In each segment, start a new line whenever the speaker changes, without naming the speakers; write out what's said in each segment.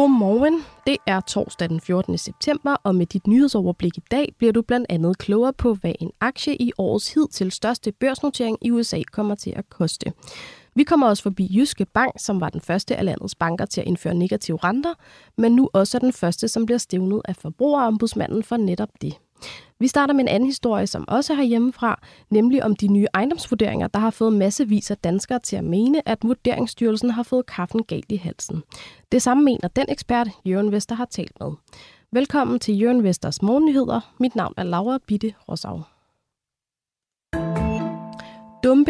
Godmorgen. Det er torsdag den 14. september, og med dit nyhedsoverblik i dag bliver du blandt andet klogere på, hvad en aktie i årets hidtil største børsnotering i USA kommer til at koste. Vi kommer også forbi Jyske Bank, som var den første af landets banker til at indføre negative renter, men nu også er den første, som bliver stævnet af forbrugerombudsmanden for netop det. Vi starter med en anden historie, som også har hjemmefra, nemlig om de nye ejendomsvurderinger, der har fået massevis af danskere til at mene, at Vurderingsstyrelsen har fået kaffen galt i halsen. Det samme mener den ekspert, Jørgen Vester har talt med. Velkommen til Jørgen Vesters morgennyheder. Mit navn er Laura Bitte Rosau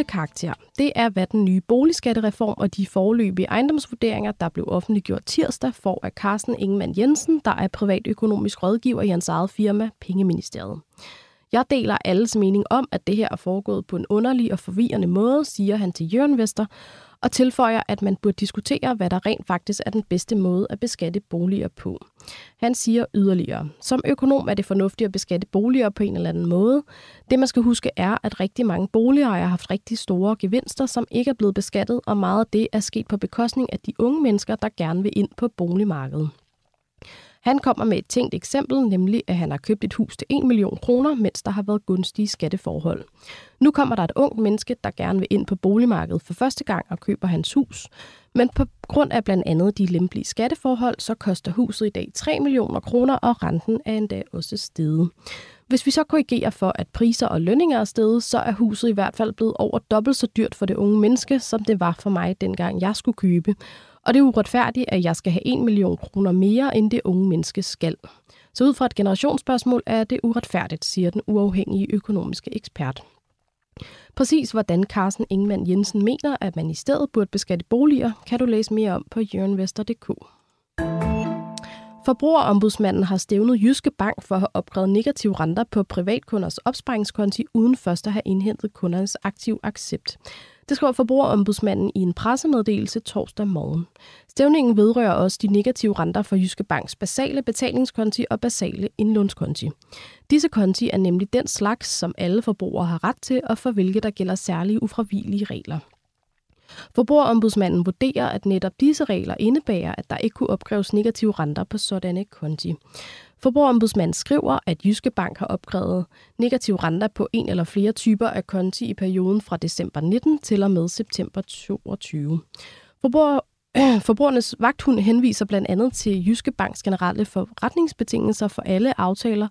karakter. Det er, hvad den nye boligskattereform og de forløbige ejendomsvurderinger, der blev offentliggjort tirsdag, får af Carsten Ingemann Jensen, der er privatøkonomisk rådgiver i hans eget firma, Pengeministeriet. Jeg deler alles mening om, at det her er foregået på en underlig og forvirrende måde, siger han til Jørgen Vester, og tilføjer, at man burde diskutere, hvad der rent faktisk er den bedste måde at beskatte boliger på. Han siger yderligere, som økonom er det fornuftigt at beskatte boliger på en eller anden måde. Det man skal huske er, at rigtig mange boligejere har haft rigtig store gevinster, som ikke er blevet beskattet, og meget af det er sket på bekostning af de unge mennesker, der gerne vil ind på boligmarkedet. Han kommer med et tænkt eksempel, nemlig at han har købt et hus til 1 million kroner, mens der har været gunstige skatteforhold. Nu kommer der et ungt menneske, der gerne vil ind på boligmarkedet for første gang og køber hans hus. Men på grund af blandt andet de lempelige skatteforhold, så koster huset i dag 3 millioner kroner, og renten er endda også steget. Hvis vi så korrigerer for, at priser og lønninger er steget, så er huset i hvert fald blevet over dobbelt så dyrt for det unge menneske, som det var for mig, dengang jeg skulle købe. Og det er uretfærdigt, at jeg skal have 1 million kroner mere, end det unge menneske skal. Så ud fra et generationsspørgsmål er det uretfærdigt, siger den uafhængige økonomiske ekspert. Præcis hvordan Carsten Ingemann Jensen mener, at man i stedet burde beskatte boliger, kan du læse mere om på jørgenvester.dk. Forbrugerombudsmanden har stævnet Jyske Bank for at have opkrævet negative renter på privatkunders opsparingskonti uden først at have indhentet kundernes aktiv accept. Det skriver forbrugerombudsmanden i en pressemeddelelse torsdag morgen. Stævningen vedrører også de negative renter for Jyske Banks basale betalingskonti og basale indlånskonti. Disse konti er nemlig den slags, som alle forbrugere har ret til, og for hvilke der gælder særlige ufravigelige regler. Forbrugerombudsmanden vurderer, at netop disse regler indebærer, at der ikke kunne opkræves negative renter på sådanne konti. Forbrugerombudsmanden skriver, at Jyske Bank har opkrævet negativ renter på en eller flere typer af konti i perioden fra december 19 til og med september 22. Forbruger Forbrugernes vagthund henviser blandt andet til Jyske Banks generelle forretningsbetingelser for alle aftaler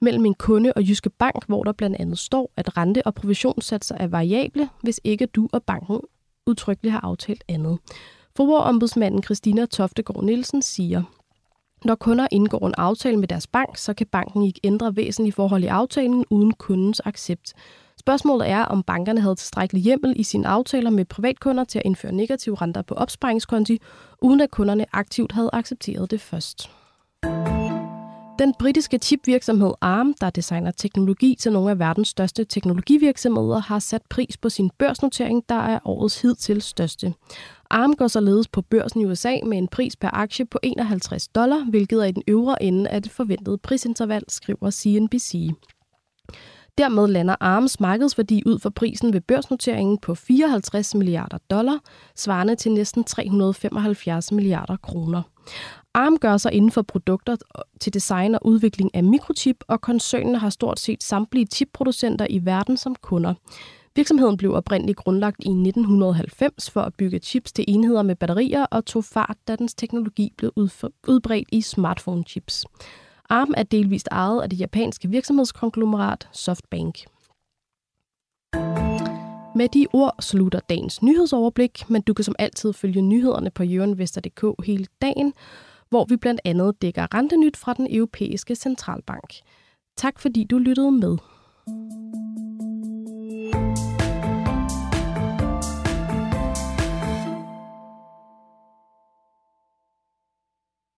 mellem en kunde og Jyske Bank, hvor der blandt andet står, at rente- og provisionssatser er variable, hvis ikke du og banken udtrykkeligt har aftalt andet. Forbrugerombudsmanden Christina Toftegård Nielsen siger, når kunder indgår en aftale med deres bank, så kan banken ikke ændre væsentlige forhold i aftalen uden kundens accept. Spørgsmålet er, om bankerne havde tilstrækkelig hjemmel i sine aftaler med privatkunder til at indføre negative renter på opsparingskonti, uden at kunderne aktivt havde accepteret det først. Den britiske chipvirksomhed ARM, der designer teknologi til nogle af verdens største teknologivirksomheder, har sat pris på sin børsnotering, der er årets hidtil største. ARM går således på børsen i USA med en pris per aktie på 51 dollar, hvilket er i den øvre ende af det forventede prisinterval, skriver CNBC. Dermed lander ARMs markedsværdi ud for prisen ved børsnoteringen på 54 milliarder dollar, svarende til næsten 375 milliarder kroner. ARM gør sig inden for produkter til design og udvikling af mikrochip, og koncernen har stort set samtlige chipproducenter i verden som kunder. Virksomheden blev oprindeligt grundlagt i 1990 for at bygge chips til enheder med batterier og tog fart, da dens teknologi blev udbredt i smartphone-chips. ARM er delvist ejet af det japanske virksomhedskonglomerat Softbank. Med de ord slutter dagens nyhedsoverblik, men du kan som altid følge nyhederne på jørenvester.dk hele dagen, hvor vi blandt andet dækker rentenyt fra den europæiske centralbank. Tak fordi du lyttede med.